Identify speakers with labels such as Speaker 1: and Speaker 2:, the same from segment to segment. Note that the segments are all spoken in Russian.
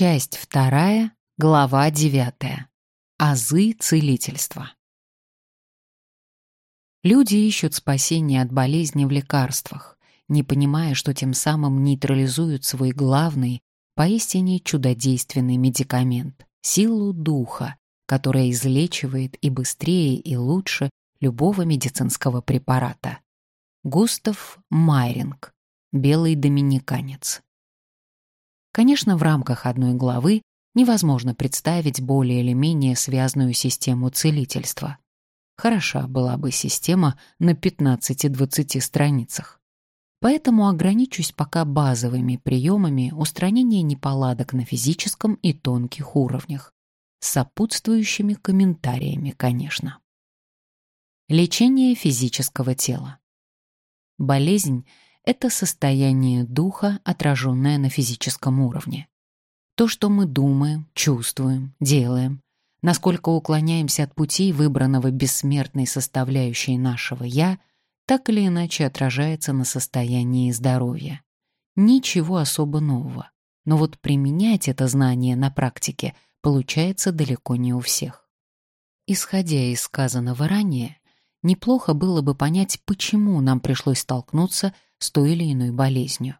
Speaker 1: Часть вторая, глава девятая. Азы целительства. Люди ищут спасения от болезни в лекарствах, не понимая, что тем самым нейтрализуют свой главный, поистине чудодейственный медикамент — силу духа, которая излечивает и быстрее, и лучше любого медицинского препарата. Густав Майринг, белый доминиканец. Конечно, в рамках одной главы невозможно представить более или менее связанную систему целительства. Хороша была бы система на 15-20 страницах. Поэтому ограничусь пока базовыми приемами устранения неполадок на физическом и тонких уровнях, с сопутствующими комментариями, конечно. Лечение физического тела. Болезнь — это состояние духа, отраженное на физическом уровне. То, что мы думаем, чувствуем, делаем, насколько уклоняемся от пути, выбранного бессмертной составляющей нашего «я», так или иначе отражается на состоянии здоровья. Ничего особо нового. Но вот применять это знание на практике получается далеко не у всех. Исходя из сказанного ранее, неплохо было бы понять, почему нам пришлось столкнуться с той или иной болезнью.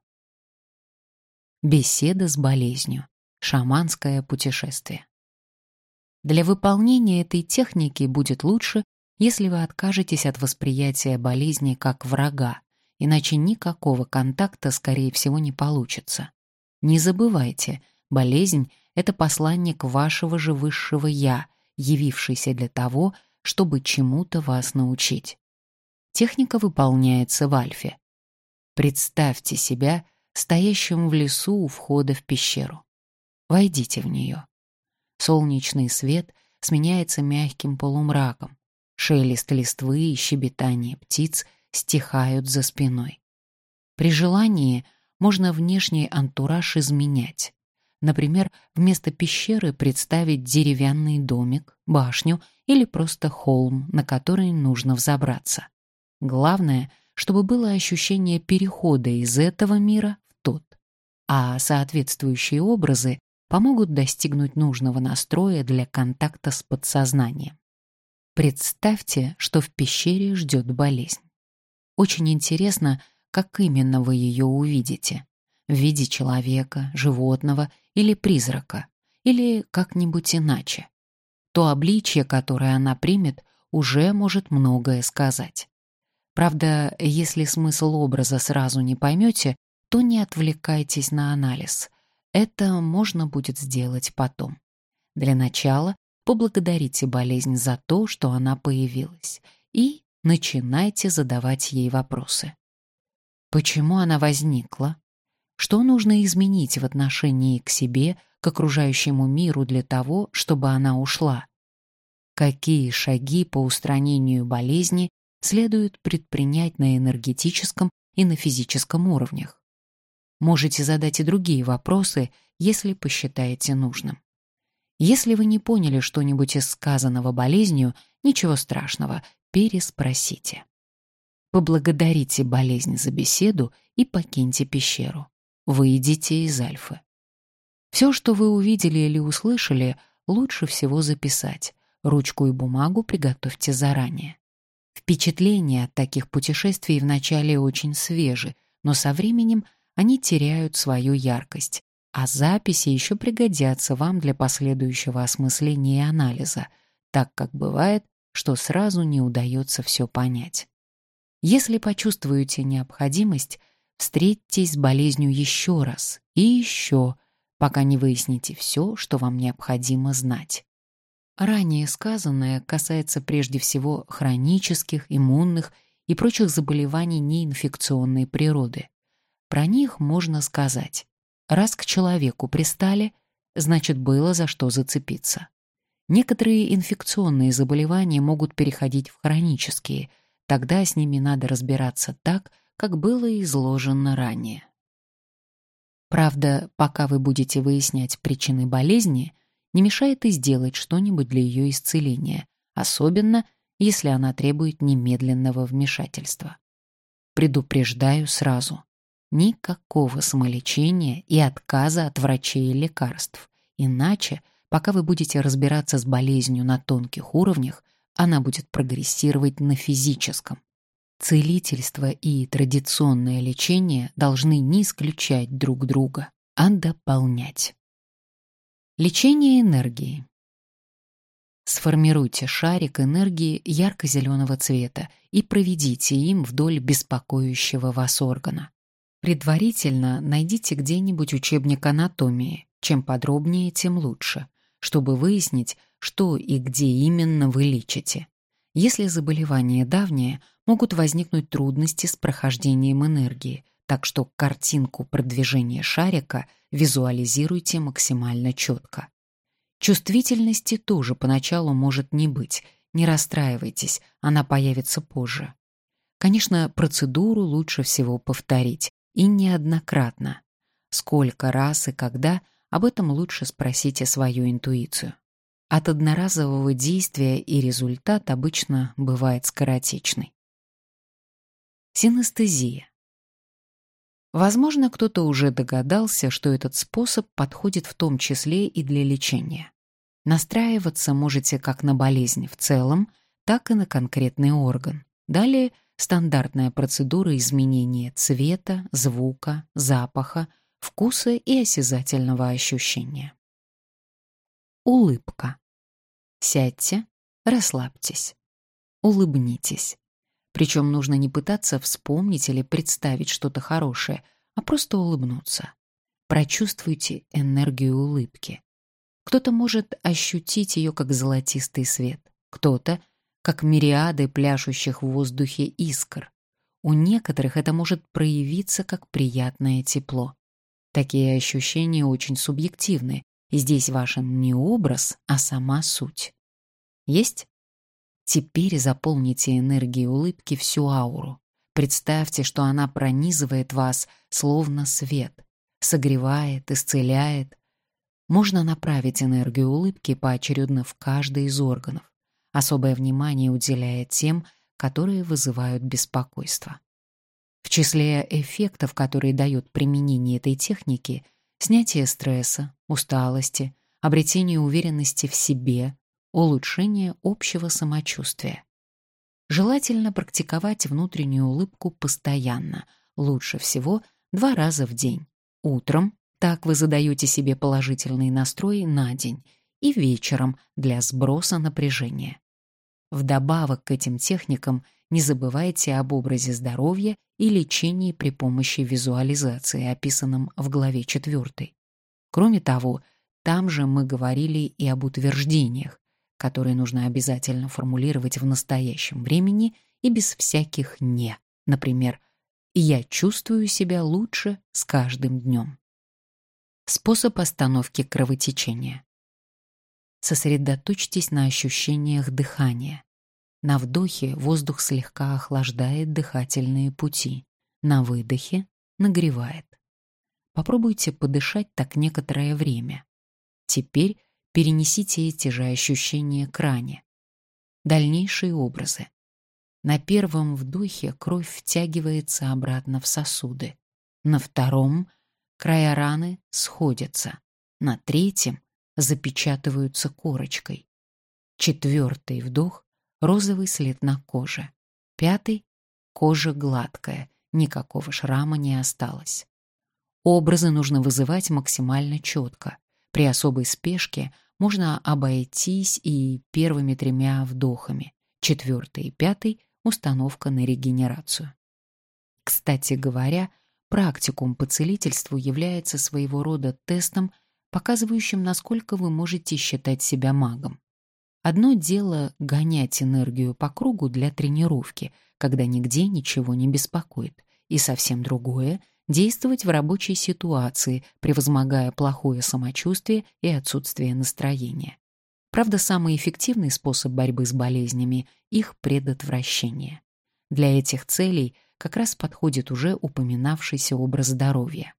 Speaker 1: Беседа с болезнью. Шаманское путешествие. Для выполнения этой техники будет лучше, если вы откажетесь от восприятия болезни как врага, иначе никакого контакта, скорее всего, не получится. Не забывайте, болезнь — это посланник вашего же высшего «я», явившийся для того, чтобы чему-то вас научить. Техника выполняется в альфе. Представьте себя стоящим в лесу у входа в пещеру. Войдите в нее. Солнечный свет сменяется мягким полумраком. Шелест листвы и щебетание птиц стихают за спиной. При желании можно внешний антураж изменять. Например, вместо пещеры представить деревянный домик, башню или просто холм, на который нужно взобраться. Главное, чтобы было ощущение перехода из этого мира в тот, а соответствующие образы помогут достигнуть нужного настроя для контакта с подсознанием. Представьте, что в пещере ждет болезнь. Очень интересно, как именно вы ее увидите в виде человека, животного или призрака, или как-нибудь иначе. То обличье, которое она примет, уже может многое сказать. Правда, если смысл образа сразу не поймете, то не отвлекайтесь на анализ. Это можно будет сделать потом. Для начала поблагодарите болезнь за то, что она появилась, и начинайте задавать ей вопросы. Почему она возникла? Что нужно изменить в отношении к себе, к окружающему миру для того, чтобы она ушла? Какие шаги по устранению болезни следует предпринять на энергетическом и на физическом уровнях? Можете задать и другие вопросы, если посчитаете нужным. Если вы не поняли что-нибудь из сказанного болезнью, ничего страшного, переспросите. Поблагодарите болезнь за беседу и покиньте пещеру. Выйдите из альфы. Все, что вы увидели или услышали, лучше всего записать. Ручку и бумагу приготовьте заранее. Впечатления от таких путешествий вначале очень свежи, но со временем они теряют свою яркость, а записи еще пригодятся вам для последующего осмысления и анализа, так как бывает, что сразу не удается все понять. Если почувствуете необходимость, Встретьтесь с болезнью еще раз и еще, пока не выясните все, что вам необходимо знать. Ранее сказанное касается прежде всего хронических, иммунных и прочих заболеваний неинфекционной природы. Про них можно сказать, раз к человеку пристали, значит было за что зацепиться. Некоторые инфекционные заболевания могут переходить в хронические, тогда с ними надо разбираться так, как было изложено ранее. Правда, пока вы будете выяснять причины болезни, не мешает и сделать что-нибудь для ее исцеления, особенно если она требует немедленного вмешательства. Предупреждаю сразу. Никакого самолечения и отказа от врачей и лекарств. Иначе, пока вы будете разбираться с болезнью на тонких уровнях, она будет прогрессировать на физическом. Целительство и традиционное лечение должны не исключать друг друга, а дополнять. Лечение энергии. Сформируйте шарик энергии ярко-зеленого цвета и проведите им вдоль беспокоящего вас органа. Предварительно найдите где-нибудь учебник анатомии. Чем подробнее, тем лучше, чтобы выяснить, что и где именно вы лечите. Если заболевание давнее, могут возникнуть трудности с прохождением энергии, так что картинку продвижения шарика визуализируйте максимально четко. Чувствительности тоже поначалу может не быть, не расстраивайтесь, она появится позже. Конечно, процедуру лучше всего повторить, и неоднократно. Сколько раз и когда, об этом лучше спросите свою интуицию. От одноразового действия и результат обычно бывает скоротечный. Синестезия. Возможно, кто-то уже догадался, что этот способ подходит в том числе и для лечения. Настраиваться можете как на болезнь в целом, так и на конкретный орган. Далее стандартная процедура изменения цвета, звука, запаха, вкуса и осязательного ощущения. Улыбка. Сядьте, расслабьтесь. Улыбнитесь. Причем нужно не пытаться вспомнить или представить что-то хорошее, а просто улыбнуться. Прочувствуйте энергию улыбки. Кто-то может ощутить ее как золотистый свет, кто-то — как мириады пляшущих в воздухе искр. У некоторых это может проявиться как приятное тепло. Такие ощущения очень субъективны, и здесь важен не образ, а сама суть. Есть? Теперь заполните энергией улыбки всю ауру. Представьте, что она пронизывает вас, словно свет, согревает, исцеляет. Можно направить энергию улыбки поочередно в каждый из органов особое внимание уделяя тем, которые вызывают беспокойство. В числе эффектов, которые дает применение этой техники, снятие стресса, усталости, обретение уверенности в себе, улучшение общего самочувствия. Желательно практиковать внутреннюю улыбку постоянно, лучше всего два раза в день. Утром, так вы задаете себе положительный настрой на день, и вечером для сброса напряжения. Вдобавок к этим техникам не забывайте об образе здоровья и лечении при помощи визуализации, описанном в главе 4. Кроме того, там же мы говорили и об утверждениях, которые нужно обязательно формулировать в настоящем времени и без всяких «не». Например, «Я чувствую себя лучше с каждым днем». Способ остановки кровотечения. Сосредоточьтесь на ощущениях дыхания. На вдохе воздух слегка охлаждает дыхательные пути, на выдохе нагревает. Попробуйте подышать так некоторое время. Теперь перенесите эти же ощущения к ране. Дальнейшие образы. На первом вдохе кровь втягивается обратно в сосуды. На втором края раны сходятся. На третьем запечатываются корочкой. Четвертый вдох — розовый след на коже. Пятый — кожа гладкая, никакого шрама не осталось. Образы нужно вызывать максимально четко. При особой спешке можно обойтись и первыми тремя вдохами. Четвертый и пятый — установка на регенерацию. Кстати говоря, практикум по целительству является своего рода тестом показывающим, насколько вы можете считать себя магом. Одно дело гонять энергию по кругу для тренировки, когда нигде ничего не беспокоит, и совсем другое — действовать в рабочей ситуации, превозмогая плохое самочувствие и отсутствие настроения. Правда, самый эффективный способ борьбы с болезнями — их предотвращение. Для этих целей как раз подходит уже упоминавшийся образ здоровья.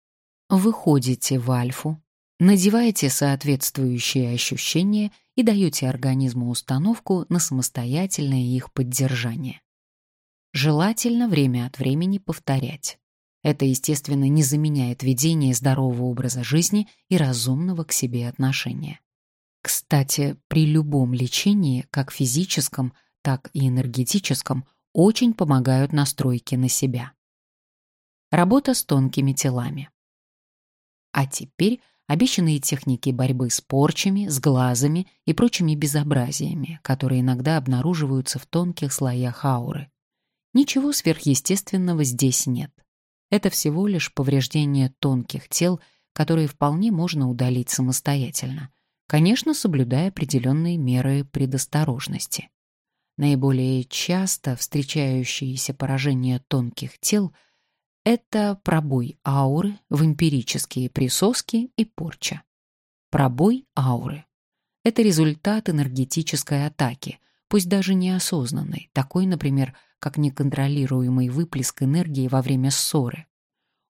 Speaker 1: Вы ходите в альфу, Надеваете соответствующие ощущения и даете организму установку на самостоятельное их поддержание. Желательно время от времени повторять. Это, естественно, не заменяет ведение здорового образа жизни и разумного к себе отношения. Кстати, при любом лечении, как физическом, так и энергетическом, очень помогают настройки на себя. Работа с тонкими телами. А теперь обещанные техники борьбы с порчами, с глазами и прочими безобразиями, которые иногда обнаруживаются в тонких слоях ауры. Ничего сверхъестественного здесь нет. Это всего лишь повреждение тонких тел, которые вполне можно удалить самостоятельно, конечно, соблюдая определенные меры предосторожности. Наиболее часто встречающиеся поражения тонких тел — это пробой ауры, вампирические присоски и порча. Пробой ауры — это результат энергетической атаки, пусть даже неосознанной, такой, например, как неконтролируемый выплеск энергии во время ссоры.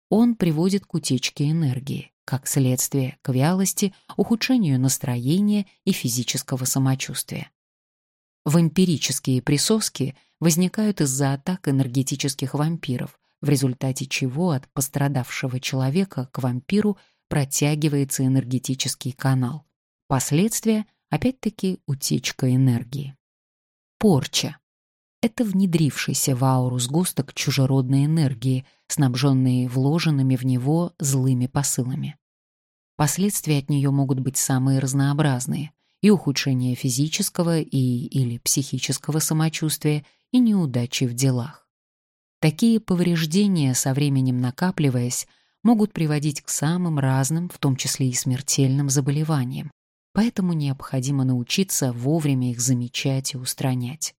Speaker 1: Он приводит к утечке энергии, как следствие к вялости, ухудшению настроения и физического самочувствия. Вампирические присоски возникают из-за атак энергетических вампиров, в результате чего от пострадавшего человека к вампиру протягивается энергетический канал. Последствия — опять-таки утечка энергии. Порча — это внедрившийся в ауру сгусток чужеродной энергии, снабженный вложенными в него злыми посылами. Последствия от нее могут быть самые разнообразные — и ухудшение физического и или психического самочувствия, и неудачи в делах. Такие повреждения, со временем накапливаясь, могут приводить к самым разным, в том числе и смертельным заболеваниям. Поэтому необходимо научиться вовремя их замечать и устранять.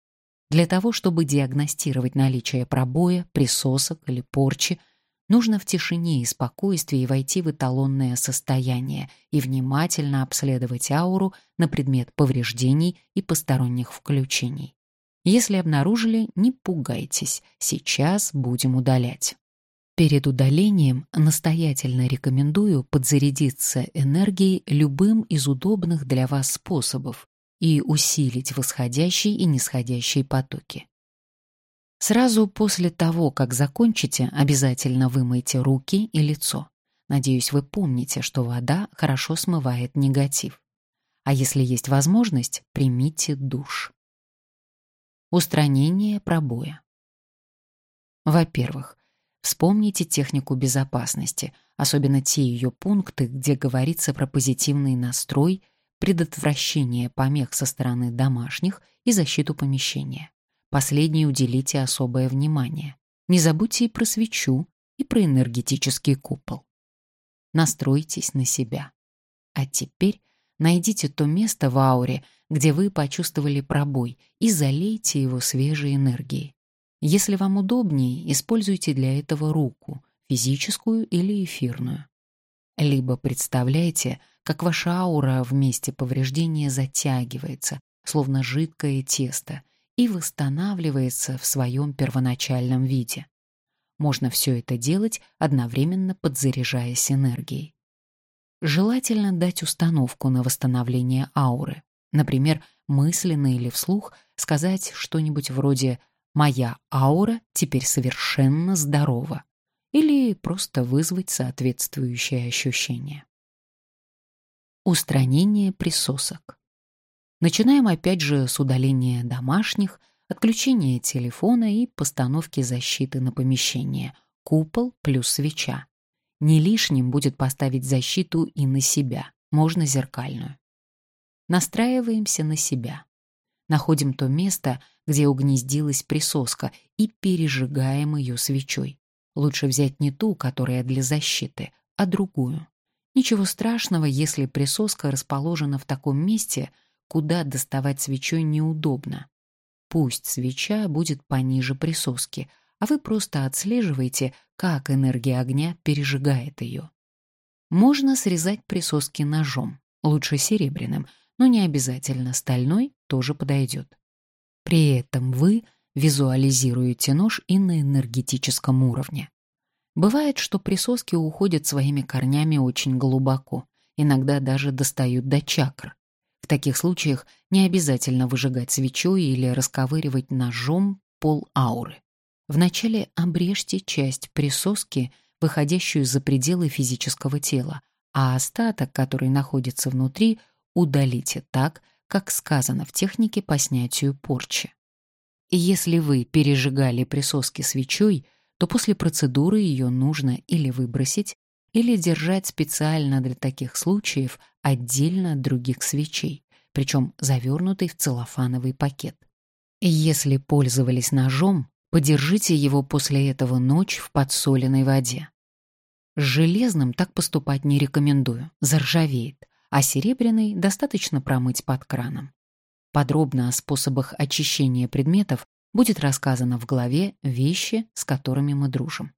Speaker 1: Для того, чтобы диагностировать наличие пробоя, присосок или порчи, нужно в тишине и спокойствии войти в эталонное состояние и внимательно обследовать ауру на предмет повреждений и посторонних включений. Если обнаружили, не пугайтесь, сейчас будем удалять. Перед удалением настоятельно рекомендую подзарядиться энергией любым из удобных для вас способов и усилить восходящий и нисходящий потоки. Сразу после того, как закончите, обязательно вымойте руки и лицо. Надеюсь, вы помните, что вода хорошо смывает негатив. А если есть возможность, примите душ. Устранение пробоя. Во-первых, вспомните технику безопасности, особенно те ее пункты, где говорится про позитивный настрой, предотвращение помех со стороны домашних и защиту помещения. Последней уделите особое внимание. Не забудьте и про свечу, и про энергетический купол. Настройтесь на себя. А теперь найдите то место в ауре, где вы почувствовали пробой, и залейте его свежей энергией. Если вам удобнее, используйте для этого руку, физическую или эфирную. Либо представляйте, как ваша аура в месте повреждения затягивается, словно жидкое тесто, и восстанавливается в своем первоначальном виде. Можно все это делать, одновременно подзаряжаясь энергией. Желательно дать установку на восстановление ауры. Например, мысленно или вслух сказать что-нибудь вроде «моя аура теперь совершенно здорова» или просто вызвать соответствующее ощущение. Устранение присосок. Начинаем опять же с удаления домашних, отключения телефона и постановки защиты на помещение, купол плюс свеча. Не лишним будет поставить защиту и на себя, можно зеркальную. Настраиваемся на себя. Находим то место, где угнездилась присоска, и пережигаем ее свечой. Лучше взять не ту, которая для защиты, а другую. Ничего страшного, если присоска расположена в таком месте, куда доставать свечой неудобно. Пусть свеча будет пониже присоски, а вы просто отслеживаете, как энергия огня пережигает ее. Можно срезать присоски ножом, лучше серебряным, но не обязательно стальной тоже подойдет. При этом вы визуализируете нож и на энергетическом уровне. Бывает, что присоски уходят своими корнями очень глубоко, иногда даже достают до чакр. В таких случаях не обязательно выжигать свечой или расковыривать ножом пол ауры. Вначале обрежьте часть присоски, выходящую за пределы физического тела, а остаток, который находится внутри, удалите так, как сказано в технике по снятию порчи. И если вы пережигали присоски свечой, то после процедуры ее нужно или выбросить, или держать специально для таких случаев отдельно от других свечей, причем завернутый в целлофановый пакет. Если пользовались ножом, подержите его после этого ночь в подсоленной воде. С железным так поступать не рекомендую, заржавеет, а серебряный достаточно промыть под краном. Подробно о способах очищения предметов будет рассказано в главе «Вещи, с которыми мы дружим».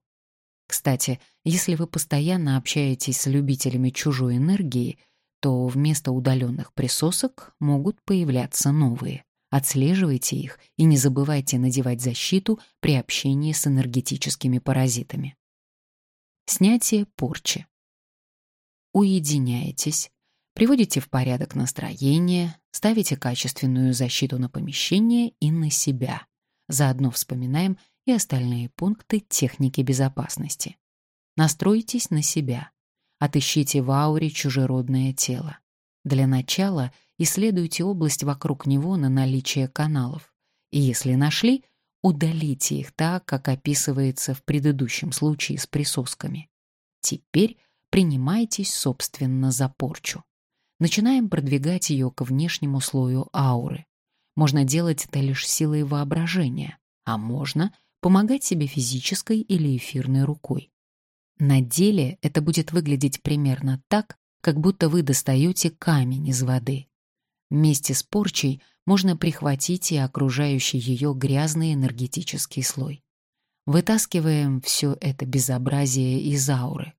Speaker 1: Кстати, если вы постоянно общаетесь с любителями чужой энергии, то вместо удаленных присосок могут появляться новые. Отслеживайте их и не забывайте надевать защиту при общении с энергетическими паразитами. Снятие порчи. Уединяйтесь, приводите в порядок настроение, ставите качественную защиту на помещение и на себя. Заодно вспоминаем и остальные пункты техники безопасности. Настройтесь на себя. Отыщите в ауре чужеродное тело. Для начала исследуйте область вокруг него на наличие каналов. И если нашли, удалите их так, как описывается в предыдущем случае с присосками. Теперь принимайтесь, собственно, за порчу. Начинаем продвигать ее к внешнему слою ауры. Можно делать это лишь силой воображения, а можно помогать себе физической или эфирной рукой. На деле это будет выглядеть примерно так, как будто вы достаете камень из воды. Вместе с порчей можно прихватить и окружающий ее грязный энергетический слой. Вытаскиваем все это безобразие из ауры.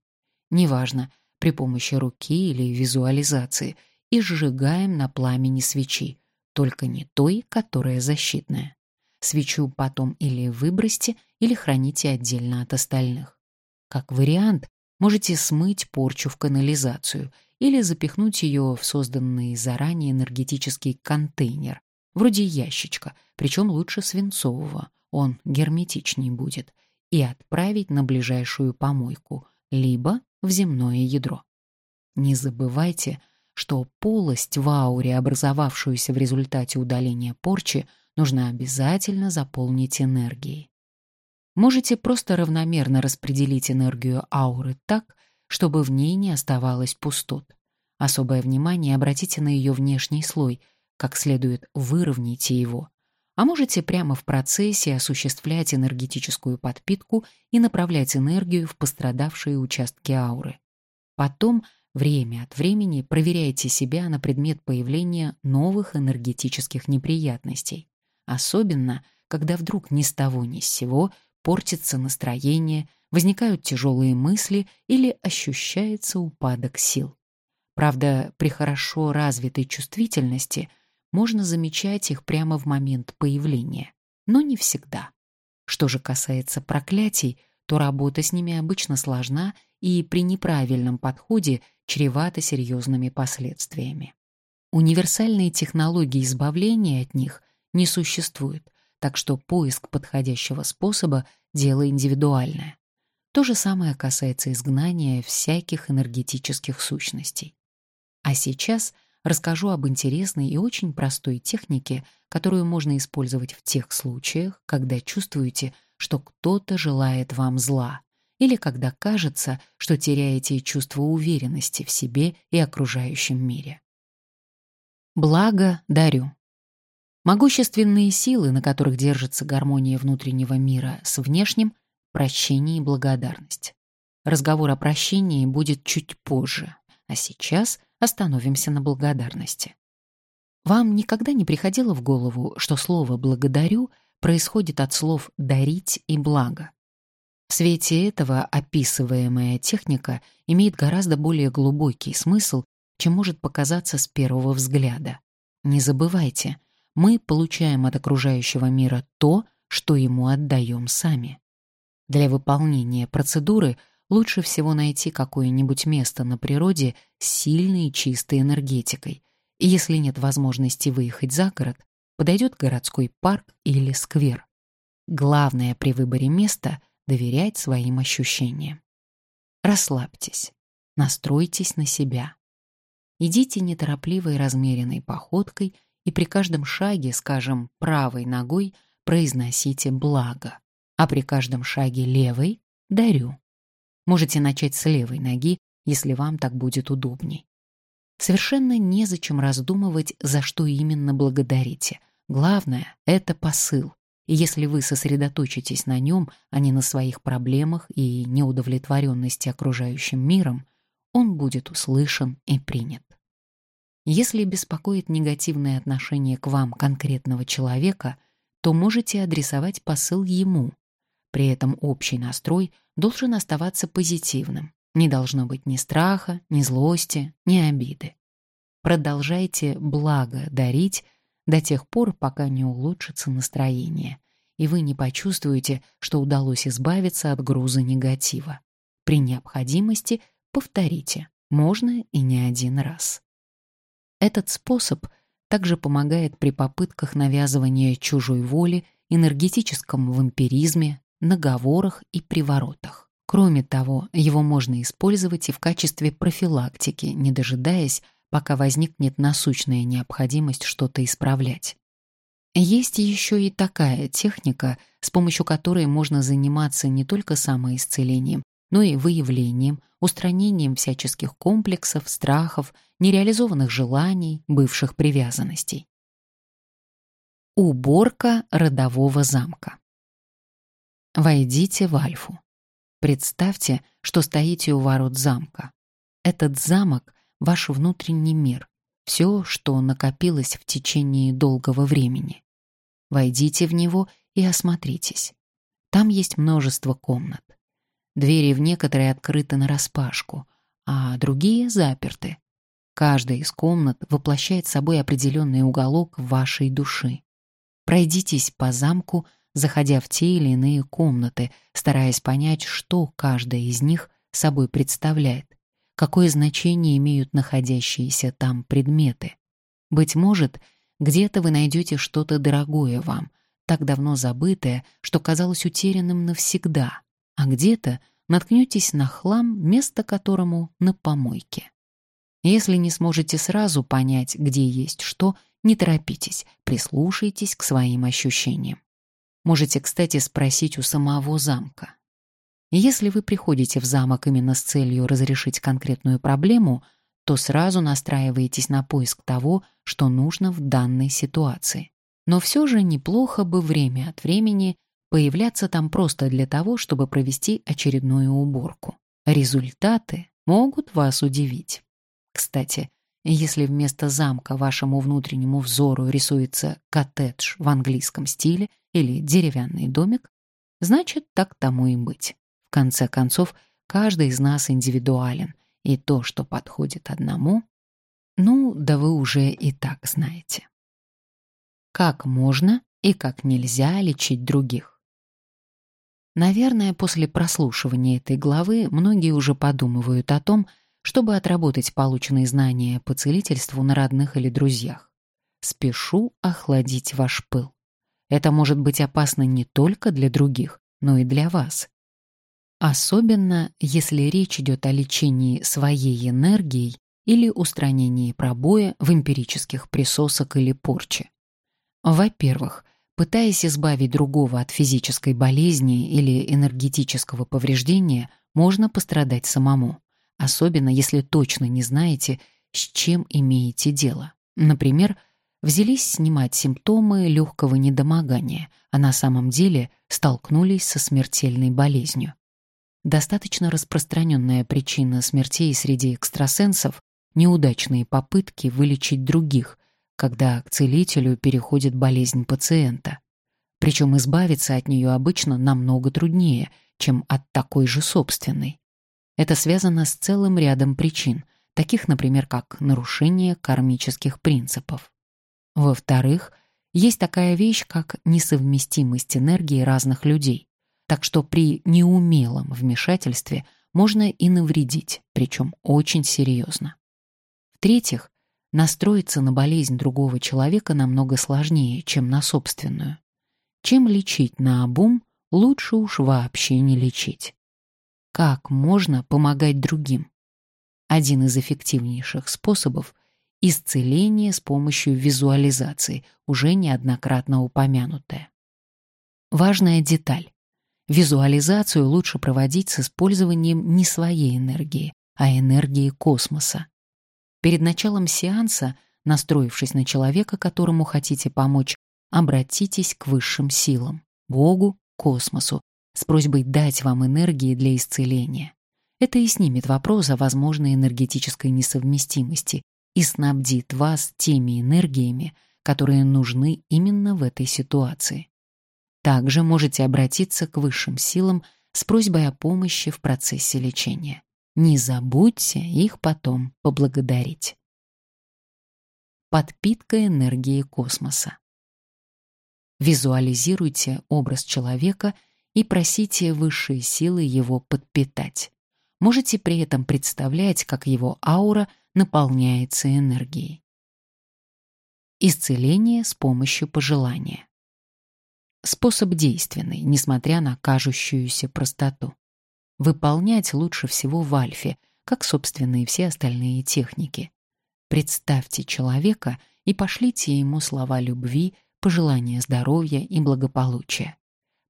Speaker 1: Неважно, при помощи руки или визуализации, и сжигаем на пламени свечи, только не той, которая защитная. Свечу потом или выбросьте, или храните отдельно от остальных. Как вариант, можете смыть порчу в канализацию или запихнуть ее в созданный заранее энергетический контейнер, вроде ящичка, причем лучше свинцового, он герметичней будет, и отправить на ближайшую помойку, либо в земное ядро. Не забывайте, что полость в ауре, образовавшуюся в результате удаления порчи, нужно обязательно заполнить энергией. Можете просто равномерно распределить энергию ауры так, чтобы в ней не оставалось пустот. Особое внимание обратите на ее внешний слой, как следует выровняйте его. А можете прямо в процессе осуществлять энергетическую подпитку и направлять энергию в пострадавшие участки ауры. Потом время от времени проверяйте себя на предмет появления новых энергетических неприятностей особенно когда вдруг ни с того ни с сего портится настроение, возникают тяжелые мысли или ощущается упадок сил. Правда, при хорошо развитой чувствительности можно замечать их прямо в момент появления, но не всегда. Что же касается проклятий, то работа с ними обычно сложна и при неправильном подходе чревата серьезными последствиями. Универсальные технологии избавления от них не существует, так что поиск подходящего способа — дело индивидуальное. То же самое касается изгнания всяких энергетических сущностей. А сейчас расскажу об интересной и очень простой технике, которую можно использовать в тех случаях, когда чувствуете, что кто-то желает вам зла, или когда кажется, что теряете чувство уверенности в себе и окружающем мире. Благо дарю. Могущественные силы, на которых держится гармония внутреннего мира с внешним — прощение и благодарность. Разговор о прощении будет чуть позже, а сейчас остановимся на благодарности. Вам никогда не приходило в голову, что слово «благодарю» происходит от слов «дарить» и «благо»? В свете этого описываемая техника имеет гораздо более глубокий смысл, чем может показаться с первого взгляда. Не забывайте — мы получаем от окружающего мира то, что ему отдаем сами. Для выполнения процедуры лучше всего найти какое-нибудь место на природе с сильной и чистой энергетикой, и если нет возможности выехать за город, подойдет городской парк или сквер. Главное при выборе места — доверять своим ощущениям. Расслабьтесь, настройтесь на себя. Идите неторопливой размеренной походкой и при каждом шаге, скажем, правой ногой произносите «благо», а при каждом шаге левой — «дарю». Можете начать с левой ноги, если вам так будет удобней. Совершенно незачем раздумывать, за что именно благодарите. Главное — это посыл. И если вы сосредоточитесь на нем, а не на своих проблемах и неудовлетворенности окружающим миром, он будет услышан и принят. Если беспокоит негативное отношение к вам конкретного человека, то можете адресовать посыл ему. При этом общий настрой должен оставаться позитивным. Не должно быть ни страха, ни злости, ни обиды. Продолжайте благо дарить до тех пор, пока не улучшится настроение, и вы не почувствуете, что удалось избавиться от груза негатива. При необходимости повторите, можно и не один раз. Этот способ также помогает при попытках навязывания чужой воли, энергетическом вампиризме, наговорах и приворотах. Кроме того, его можно использовать и в качестве профилактики, не дожидаясь, пока возникнет насущная необходимость что-то исправлять. Есть еще и такая техника, с помощью которой можно заниматься не только самоисцелением, но и выявлением, устранением всяческих комплексов, страхов, нереализованных желаний, бывших привязанностей. Уборка родового замка. Войдите в Альфу. Представьте, что стоите у ворот замка. Этот замок — ваш внутренний мир, все, что накопилось в течение долгого времени. Войдите в него и осмотритесь. Там есть множество комнат. Двери в некоторые открыты нараспашку, а другие заперты. Каждая из комнат воплощает собой определенный уголок вашей души. Пройдитесь по замку, заходя в те или иные комнаты, стараясь понять, что каждая из них собой представляет, какое значение имеют находящиеся там предметы. Быть может, где-то вы найдете что-то дорогое вам, так давно забытое, что казалось утерянным навсегда, а где-то наткнетесь на хлам, место которому на помойке. Если не сможете сразу понять, где есть что, не торопитесь, прислушайтесь к своим ощущениям. Можете, кстати, спросить у самого замка. Если вы приходите в замок именно с целью разрешить конкретную проблему, то сразу настраиваетесь на поиск того, что нужно в данной ситуации. Но все же неплохо бы время от времени появляться там просто для того, чтобы провести очередную уборку. Результаты могут вас удивить. Кстати, если вместо замка вашему внутреннему взору рисуется коттедж в английском стиле или деревянный домик, значит, так тому и быть. В конце концов, каждый из нас индивидуален, и то, что подходит одному, ну, да вы уже и так знаете. Как можно и как нельзя лечить других. Наверное, после прослушивания этой главы многие уже подумывают о том, чтобы отработать полученные знания по целительству на родных или друзьях. Спешу охладить ваш пыл. Это может быть опасно не только для других, но и для вас. Особенно, если речь идет о лечении своей энергией или устранении пробоя в эмпирических присосок или порче. Во-первых, Пытаясь избавить другого от физической болезни или энергетического повреждения, можно пострадать самому, особенно если точно не знаете, с чем имеете дело. Например, взялись снимать симптомы легкого недомогания, а на самом деле столкнулись со смертельной болезнью. Достаточно распространенная причина смертей среди экстрасенсов — неудачные попытки вылечить других, когда к целителю переходит болезнь пациента. Причем избавиться от нее обычно намного труднее, чем от такой же собственной. Это связано с целым рядом причин, таких, например, как нарушение кармических принципов. Во-вторых, есть такая вещь, как несовместимость энергии разных людей, так что при неумелом вмешательстве можно и навредить, причем очень серьезно. В-третьих, Настроиться на болезнь другого человека намного сложнее, чем на собственную. Чем лечить на обум, лучше уж вообще не лечить. Как можно помогать другим? Один из эффективнейших способов — исцеление с помощью визуализации, уже неоднократно упомянутая. Важная деталь. Визуализацию лучше проводить с использованием не своей энергии, а энергии космоса. Перед началом сеанса, настроившись на человека, которому хотите помочь, обратитесь к высшим силам, Богу, космосу, с просьбой дать вам энергии для исцеления. Это и снимет вопрос о возможной энергетической несовместимости и снабдит вас теми энергиями, которые нужны именно в этой ситуации. Также можете обратиться к высшим силам с просьбой о помощи в процессе лечения. Не забудьте их потом поблагодарить. Подпитка энергии космоса. Визуализируйте образ человека и просите высшие силы его подпитать. Можете при этом представлять, как его аура наполняется энергией. Исцеление с помощью пожелания. Способ действенный, несмотря на кажущуюся простоту. Выполнять лучше всего в альфе, как, собственно, и все остальные техники. Представьте человека и пошлите ему слова любви, пожелания здоровья и благополучия.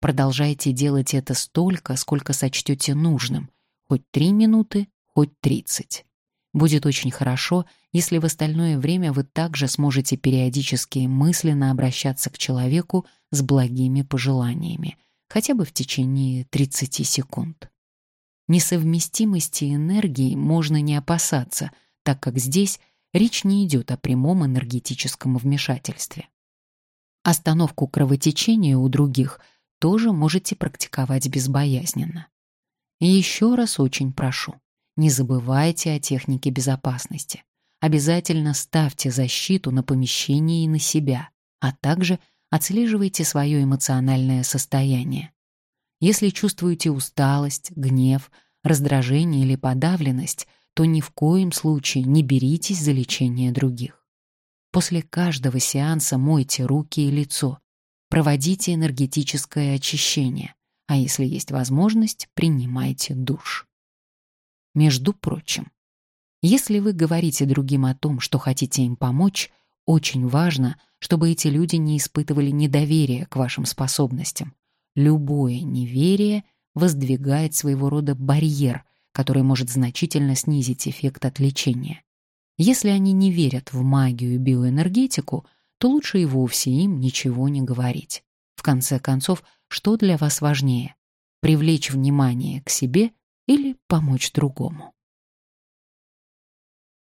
Speaker 1: Продолжайте делать это столько, сколько сочтете нужным, хоть три минуты, хоть тридцать. Будет очень хорошо, если в остальное время вы также сможете периодически мысленно обращаться к человеку с благими пожеланиями, хотя бы в течение 30 секунд. Несовместимости энергии можно не опасаться, так как здесь речь не идет о прямом энергетическом вмешательстве. Остановку кровотечения у других тоже можете практиковать безбоязненно. И еще раз очень прошу, не забывайте о технике безопасности. Обязательно ставьте защиту на помещение и на себя, а также отслеживайте свое эмоциональное состояние. Если чувствуете усталость, гнев, раздражение или подавленность, то ни в коем случае не беритесь за лечение других. После каждого сеанса мойте руки и лицо, проводите энергетическое очищение, а если есть возможность, принимайте душ. Между прочим, если вы говорите другим о том, что хотите им помочь, очень важно, чтобы эти люди не испытывали недоверия к вашим способностям. Любое неверие воздвигает своего рода барьер, который может значительно снизить эффект от лечения. Если они не верят в магию и биоэнергетику, то лучше и вовсе им ничего не говорить. В конце концов, что для вас важнее? Привлечь внимание к себе или помочь другому.